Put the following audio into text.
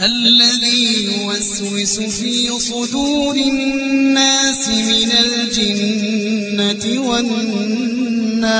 الذي يوسوس في صدور الناس من الجنة والناس